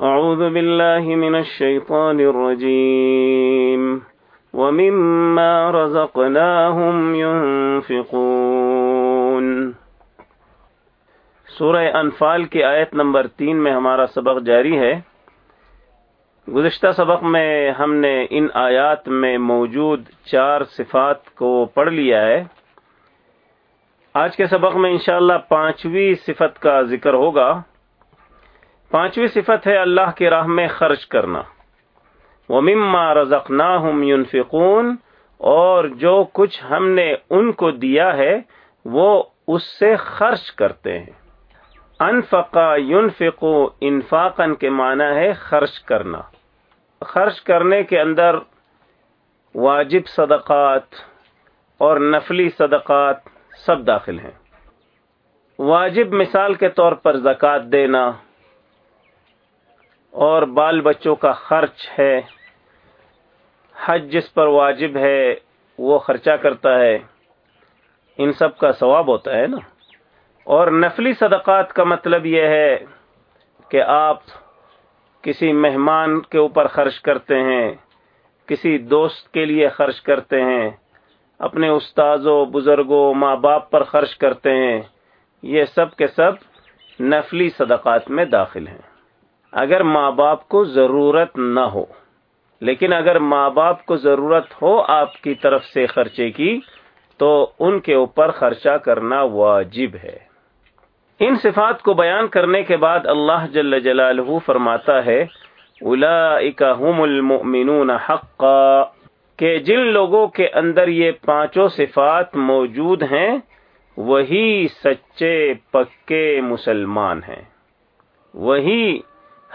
أعوذ بالله من الشيطان الرجيم. ومما رزقناهم ينفقون. سورہ انفال کی آیت نمبر تین میں ہمارا سبق جاری ہے۔ گزشتہ سبق میں ہم نے ان آیات میں موجود چار صفات کو پڑھ لیا ہے۔ آج کے سبق میں انشاءاللہ پانچویں صفت کا ذکر ہوگا۔ پانچویں صفت ہے اللہ کی راہ میں خرچ کرنا۔ وہ مما رزق ينفقون، اور جو کچھ ہم نے ان کو دیا ہے، وہ اس سے خرچ کرتے ہیں۔ انفقا ينفقو انفاقن کے معنی ہے خرچ کرنا۔ خرچ کرنے کے اندر واجب صدقات اور نفلی صدقات سب داخل ہیں۔ واجب مثال کے طور پر زکوٰۃ دینا اور بال بچوں کا خرچ ہے۔ حج جس پر واجب ہے، وہ خرچہ کرتا ہے۔ ان سب کا ثواب ہوتا ہے نا۔ اور نفلی صدقات کا مطلب یہ ہے کہ آپ کسی مہمان کے اوپر خرچ کرتے ہیں، کسی دوست کے لیے خرچ کرتے ہیں، اپنے استاذوں، بزرگوں، ماں باپ پر خرچ کرتے ہیں۔ یہ سب کے سب نفلی صدقات میں داخل ہیں۔ اگر ماں باپ کو ضرورت نہ ہو، لیکن اگر ماں باپ کو ضرورت ہو آپ کی طرف سے خرچے کی، تو ان کے اوپر خرچہ کرنا واجب ہے۔ ان صفات کو بیان کرنے کے بعد اللہ جل جلالہ فرماتا ہے هم المؤمنون حقا، کہ جن لوگوں کے اندر یہ پانچوں صفات موجود ہیں، وہی سچے، پکے مسلمان ہیں۔ وہی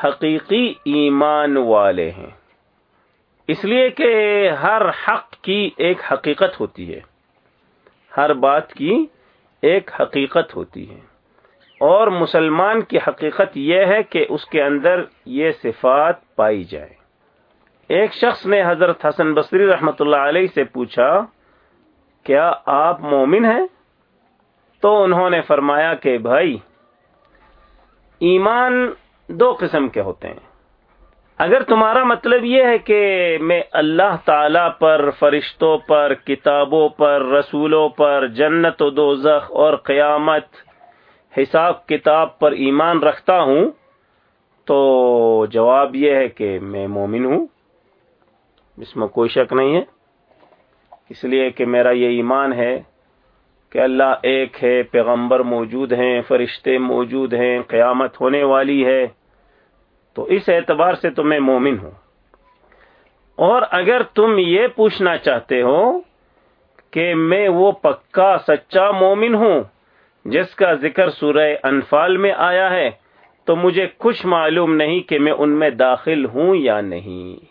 حقیقی ایمان والے ہیں۔ اس لیے کہ ہر حق کی ایک حقیقت ہوتی ہے۔ ہر بات کی ایک حقیقت ہوتی ہے۔ اور مسلمان کی حقیقت یہ ہے کہ اس کے اندر یہ صفات پائی جائے ایک شخص نے حضرت حسن بصری رحمت اللہ علیہ سے پوچھا، کیا آپ مومن ہیں؟ تو انہوں نے فرمایا کہ بھائی، ایمان دو قسم کے ہوتے ہیں۔ اگر تمہارا مطلب یہ ہے کہ میں اللہ تعالی پر، فرشتوں پر، کتابوں پر، رسولوں پر، جنت و دوزخ اور قیامت حساب کتاب پر ایمان رکھتا ہوں، تو جواب یہ ہے کہ میں مومن ہوں۔ اس میں کوئی شک نہیں ہے۔ اس لیے کہ میرا یہ ایمان ہے کہ اللہ ایک ہے، پیغمبر موجود ہیں، فرشتے موجود ہیں، قیامت ہونے والی ہے۔ تو اس اعتبار سے تو میں مومن ہوں۔ اور اگر تم یہ پوچھنا چاہتے ہو کہ میں وہ پکا سچا مومن ہوں جس کا ذکر سورہ انفال میں آیا ہے، تو مجھے کچھ معلوم نہیں کہ میں ان میں داخل ہوں یا نہیں۔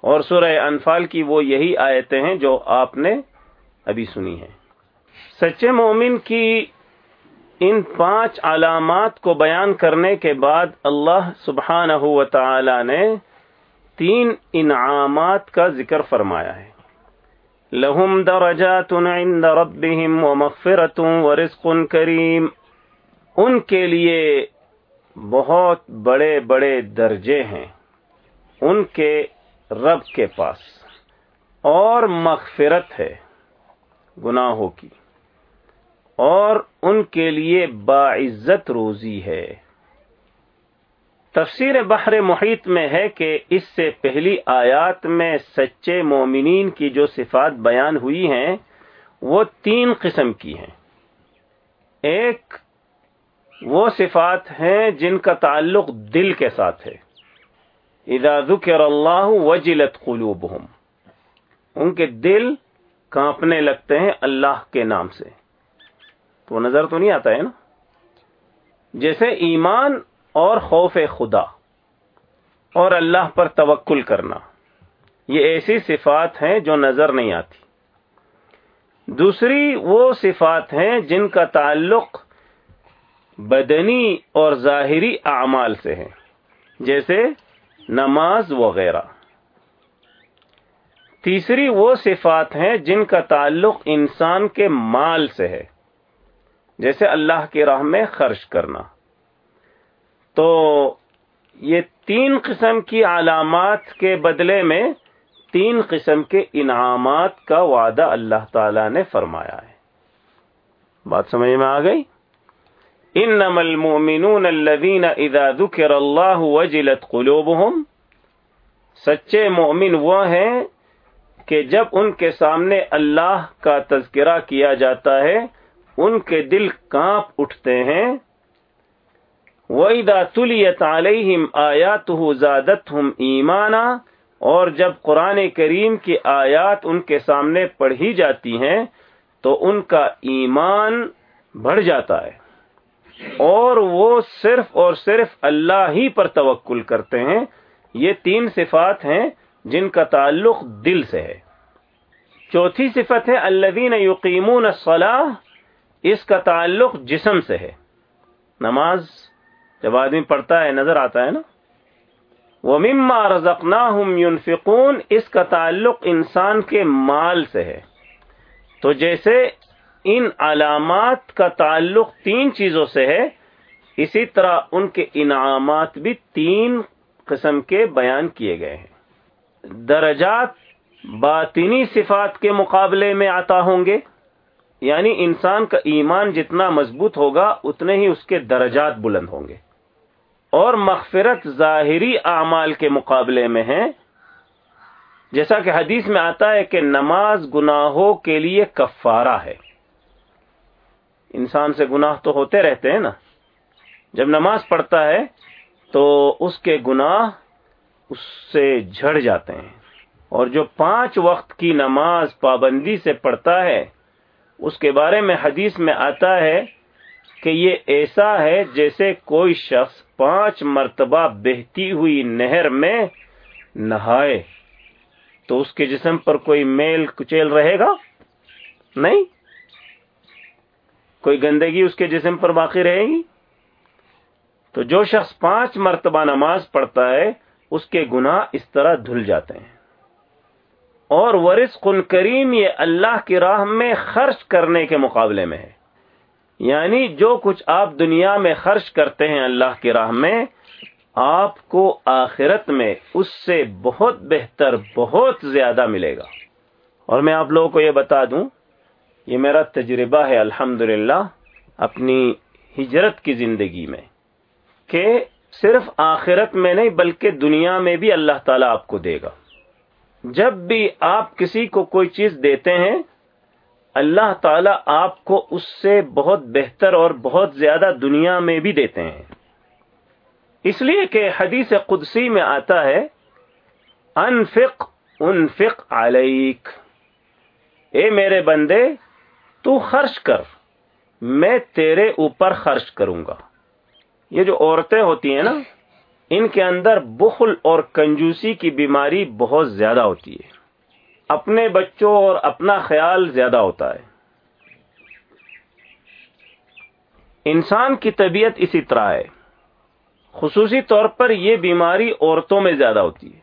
اور سورہ انفال کی وہ یہی آیتیں ہیں جو آپ نے ابھی سنی ہیں۔ سچے مومن کی ان پانچ علامات کو بیان کرنے کے بعد اللہ سبحانہ و تعالی نے تین انعامات کا ذکر فرمایا ہے۔ لہم درجات عند ربهم ومغفرت ورزق کریم۔ ان کے لیے بہت بڑے بڑے درجے ہیں۔ ان کے رب کے پاس اور مغفرت ہے گناہوں کی۔ اور ان کے لیے باعزت روزی ہے۔ تفسیر بحر محیط میں ہے کہ اس سے پہلی آیات میں سچے مومنین کی جو صفات بیان ہوئی ہیں، وہ تین قسم کی ہیں۔ ایک، وہ صفات ہیں جن کا تعلق دل کے ساتھ ہے۔ اذا ذکر اللہ وجلت قلوبہم۔ ان کے دل کانپنے لگتے ہیں اللہ کے نام سے۔ تو نظر تو نہیں آتا ہے نا؟ جیسے ایمان اور خوف خدا اور اللہ پر توکل کرنا، یہ ایسی صفات ہیں جو نظر نہیں آتی۔ دوسری وہ صفات ہیں جن کا تعلق بدنی اور ظاہری اعمال سے ہے، جیسے نماز وغیرہ۔ تیسری وہ صفات ہیں جن کا تعلق انسان کے مال سے ہے۔ جیسے اللہ کی راہ میں خرچ کرنا۔ تو یہ تین قسم کی علامات کے بدلے میں تین قسم کے انعامات کا وعدہ اللہ تعالی نے فرمایا ہے۔ بات سمجھ میں آ گئی؟ انما المؤمنون الذين اذا ذكر الله وجلت قلوبهم سچے مومن وہ ہیں کہ جب ان کے سامنے اللہ کا تذکرہ کیا جاتا ہے ان کے دل کانپ اٹھتے ہیں۔ وَإِذَا تُلِيَتْ عَلَيْهِمْ آيَاتُهُ زَادَتْهُمْ إِيمَانًا اور جب قرآن کریم کی آیات ان کے سامنے پڑھی جاتی ہیں، تو ان کا ایمان بڑھ جاتا ہے۔ اور وہ صرف اور صرف اللہ ہی پر توکل کرتے ہیں۔ یہ تین صفات ہیں جن کا تعلق دل سے ہے۔ چوتھی صفت ہے الذین یقیمون الصلاح اس کا تعلق جسم سے ہے۔ نماز جب آدمی پڑھتا ہے، نظر آتا ہے نا۔ وہ مما رزقنا ينفقون، اس کا تعلق انسان کے مال سے ہے۔ تو جیسے ان علامات کا تعلق تین چیزوں سے ہے، اسی طرح ان کے انعامات بھی تین قسم کے بیان کیے گئے ہیں۔ درجات باطنی صفات کے مقابلے میں آتا ہوں گے۔ یعنی انسان کا ایمان جتنا مضبوط ہوگا اتنے ہی اس کے درجات بلند ہوں گے۔ اور مغفرت ظاہری اعمال کے مقابلے میں ہے جیسا کہ حدیث میں آتا ہے کہ نماز گناہوں کے لیے کفارہ ہے۔ انسان سے گناہ تو ہوتے رہتے ہیں نا۔ جب نماز پڑھتا ہے تو اس کے گناہ اس سے جھڑ جاتے ہیں۔ اور جو پانچ وقت کی نماز پابندی سے پڑھتا ہے اس کے بارے میں حدیث میں آتا ہے کہ یہ ایسا ہے جیسے کوئی شخص پانچ مرتبہ بہتی ہوئی نہر میں نہائے۔ تو اس کے جسم پر کوئی میل کچیل رہے گا؟ نہیں۔ کوئی گندگی اس کے جسم پر باقی رہے گی؟ تو جو شخص پانچ مرتبہ نماز پڑھتا ہے، اس کے گناہ اس طرح دھل جاتے ہیں۔ اور ورث قن کریم یہ اللہ کی راہ میں خرچ کرنے کے مقابلے میں ہے۔ یعنی جو کچھ آپ دنیا میں خرچ کرتے ہیں اللہ کی راہ میں، آپ کو آخرت میں اس سے بہت بہتر، بہت زیادہ ملے گا۔ اور میں آپ لوگوں کو یہ بتا دوں، یہ میرا تجربہ ہے الحمد اپنی ہجرت کی زندگی میں، کہ صرف آخرت میں نہیں بلکہ دنیا میں بھی اللہ تعالیٰ آپ کو دے گا۔ جب بھی آپ کسی کو کوئی چیز دیتے ہیں، اللہ تعالیٰ آپ کو اس سے بہت بہتر اور بہت زیادہ دنیا میں بھی دیتے ہیں۔ اس لیے کہ حدیث قدسی میں آتا ہے، انفق انفق علیک۔ اے میرے بندے، تو خرچ کر، میں تیرے اوپر خرچ کروں گا۔ یہ جو عورتیں ہوتی ہیں نا ان کے اندر بخل اور کنجوسی کی بیماری بہت زیادہ ہوتی ہے۔ اپنے بچوں اور اپنا خیال زیادہ ہوتا ہے۔ انسان کی طبیعت اسی طرح ہے۔ خصوصی طور پر یہ بیماری عورتوں میں زیادہ ہوتی ہے۔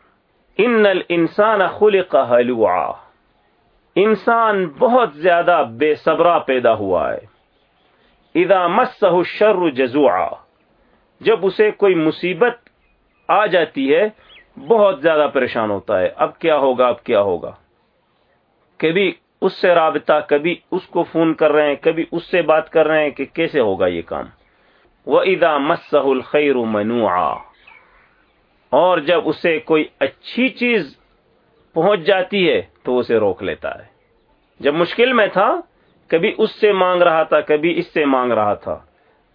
ان نل انسان خلق حلوا انسان بہت زیادہ بے صبرا پیدا ہوا ہے۔ ادا مسہ شر جزوا جب اسے کوئی مصیبت آ جاتی ہے، بہت زیادہ پریشان ہوتا ہے۔ اب کیا ہوگا، اب کیا ہوگا؟ کبھی اس سے رابطہ، کبھی اس کو فون کر رہے ہیں، کبھی اس سے بات کر رہے ہیں کہ کیسے ہوگا یہ کام۔ وہ ادا مسح الخیر منوعا۔ اور جب اسے کوئی اچھی چیز پہنچ جاتی ہے، تو اسے روک لیتا ہے۔ جب مشکل میں تھا، کبھی اس سے مانگ رہا تھا، کبھی اس سے مانگ رہا تھا۔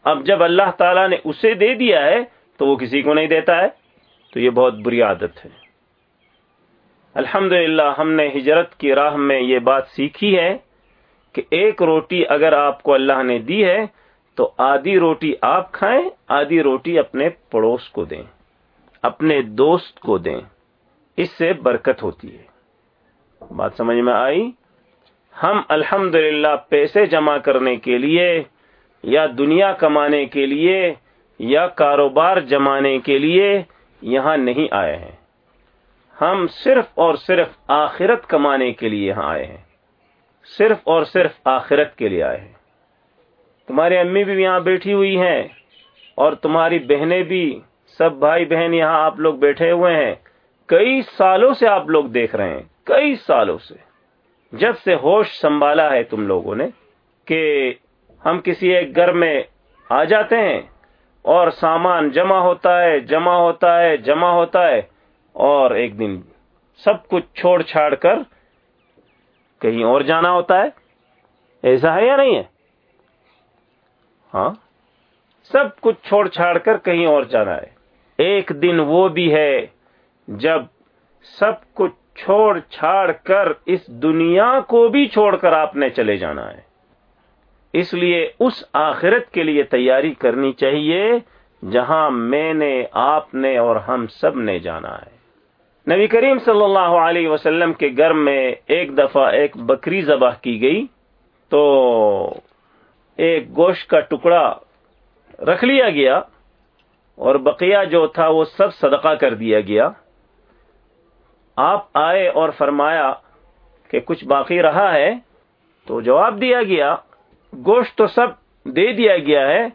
اب جب اللہ تعالیٰ نے اسے دے دیا ہے، تو وہ کسی کو نہیں دیتا ہے۔ تو یہ بہت بری عادت ہے۔ الحمد ہم نے ہجرت کی راہ میں یہ بات سیکھی ہے کہ ایک روٹی اگر آپ کو اللہ نے دی ہے تو آدھی روٹی آپ کھائیں، آدھی روٹی اپنے پڑوس کو دیں، اپنے دوست کو دیں۔ اس سے برکت ہوتی ہے۔ بات سمجھ میں آئی؟ ہم الحمد پیسے جمع کرنے کے لیے یا دنیا کمانے کے لیے یا کاروبار جمانے کے لیے یہاں نہیں آئے ہیں۔ ہم صرف اور صرف آخرت کمانے کے لیے یہاں آئے ہیں۔ صرف اور صرف آخرت کے لیے آئے ہیں۔ تمہاری امی بھی یہاں بیٹھی ہوئی ہیں اور تمہاری بہنیں بھی، سب بھائی بہن یہاں آپ لوگ بیٹھے ہوئے ہیں۔ کئی سالوں سے آپ لوگ دیکھ رہے ہیں، کئی سالوں سے۔ جب سے ہوش سنبھالا ہے تم لوگوں نے کہ ہم کسی ایک گھر میں آ جاتے ہیں اور سامان جمع ہوتا ہے، جمع ہوتا ہے، جمع ہوتا ہے، اور ایک دن سب کچھ چھوڑ چھاڑ کر کہیں اور جانا ہوتا ہے۔ ایسا ہے یا نہیں ہے؟ ہاں۔ سب کچھ چھوڑ چھاڑ کر کہیں اور جانا ہے۔ ایک دن وہ بھی ہے جب سب کچھ چھوڑ چھاڑ کر اس دنیا کو بھی چھوڑ کر آپ نے چلے جانا ہے۔ اس لیے اس آخرت کے لیے تیاری کرنی چاہیے جہاں میں نے، آپ نے اور ہم سب نے جانا ہے۔ نبی کریم صلی اللہ علیہ وسلم کے گھر میں ایک دفعہ ایک بکری ذبح کی گئی تو ایک گوشت کا ٹکڑا رکھ لیا گیا اور بقیہ جو تھا وہ سب صدقہ کر دیا گیا۔ آپ آئے اور فرمایا کہ کچھ باقی رہا ہے تو جواب دیا گیا۔ گوشت تو سب دے دیا گیا ہے،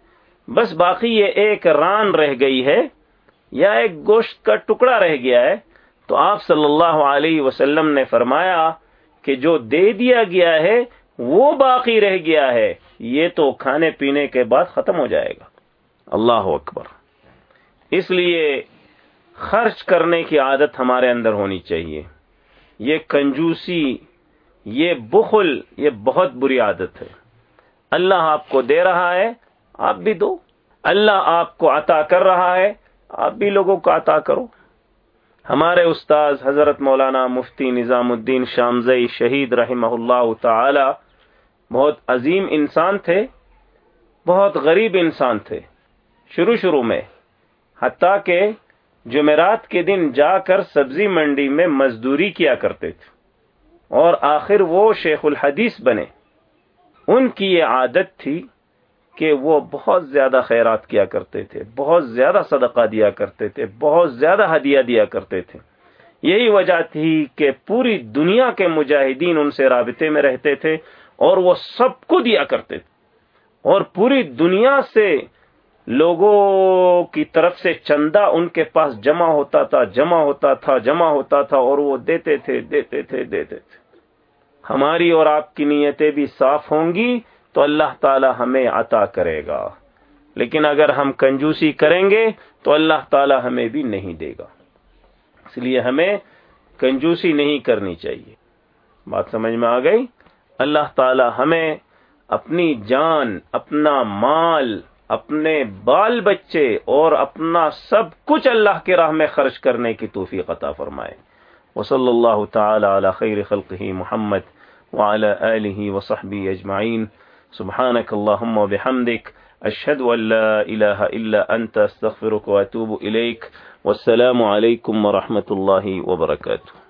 بس باقی یہ ایک ران رہ گئی ہے یا ایک گوشت کا ٹکڑا رہ گیا ہے۔ تو آپ صلی اللہ علیہ وسلم نے فرمایا کہ جو دے دیا گیا ہے، وہ باقی رہ گیا ہے۔ یہ تو کھانے پینے کے بعد ختم ہو جائے گا۔ اللہ اکبر۔ اس لیے خرچ کرنے کی عادت ہمارے اندر ہونی چاہیے۔ یہ کنجوسی، یہ بخل، یہ بہت بری عادت ہے۔ اللہ آپ کو دے رہا ہے، آپ بھی دو۔ اللہ آپ کو عطا کر رہا ہے، آپ بھی لوگوں کو عطا کرو۔ ہمارے استاد حضرت مولانا مفتی نظام الدین شامزئی شہید رحمہ اللہ تعالی بہت عظیم انسان تھے، بہت غریب انسان تھے۔ شروع شروع میں، حتیٰ کہ جمعرات کے دن جا کر سبزی منڈی میں مزدوری کیا کرتے تھے۔ اور آخر وہ شیخ الحدیث بنے۔ ان کی یہ عادت تھی کہ وہ بہت زیادہ خیرات کیا کرتے تھے، بہت زیادہ صدقہ دیا کرتے تھے، بہت زیادہ ہدیہ دیا کرتے تھے۔ یہی وجہ تھی کہ پوری دنیا کے مجاہدین ان سے رابطے میں رہتے تھے اور وہ سب کو دیا کرتے تھے۔ اور پوری دنیا سے لوگوں کی طرف سے چندہ ان کے پاس جمع ہوتا تھا، جمع ہوتا تھا، جمع ہوتا تھا اور وہ دیتے تھے دیتے تھے دیتے تھے۔ ہماری اور آپ کی نیتیں بھی صاف ہوں گی، تو اللہ تعالی ہمیں عطا کرے گا۔ لیکن اگر ہم کنجوسی کریں گے، تو اللہ تعالی ہمیں بھی نہیں دے گا۔ اس لیے ہمیں کنجوسی نہیں کرنی چاہیے۔ بات سمجھ میں آ گئی؟ اللہ تعالی ہمیں اپنی جان، اپنا مال، اپنے بال بچے اور اپنا سب کچھ اللہ کے راہ میں خرچ کرنے کی توفیق عطا فرمائے۔ وصلی اللہ تعالی علی خیر خلقہ محمد وعلى آله وصحبه أجمعين. سبحانك اللهم وبحمدك، أشهد أن لا إله إلا أنت استغفرك وأتوب إليك. والسلام عليكم ورحمة الله وبركاته.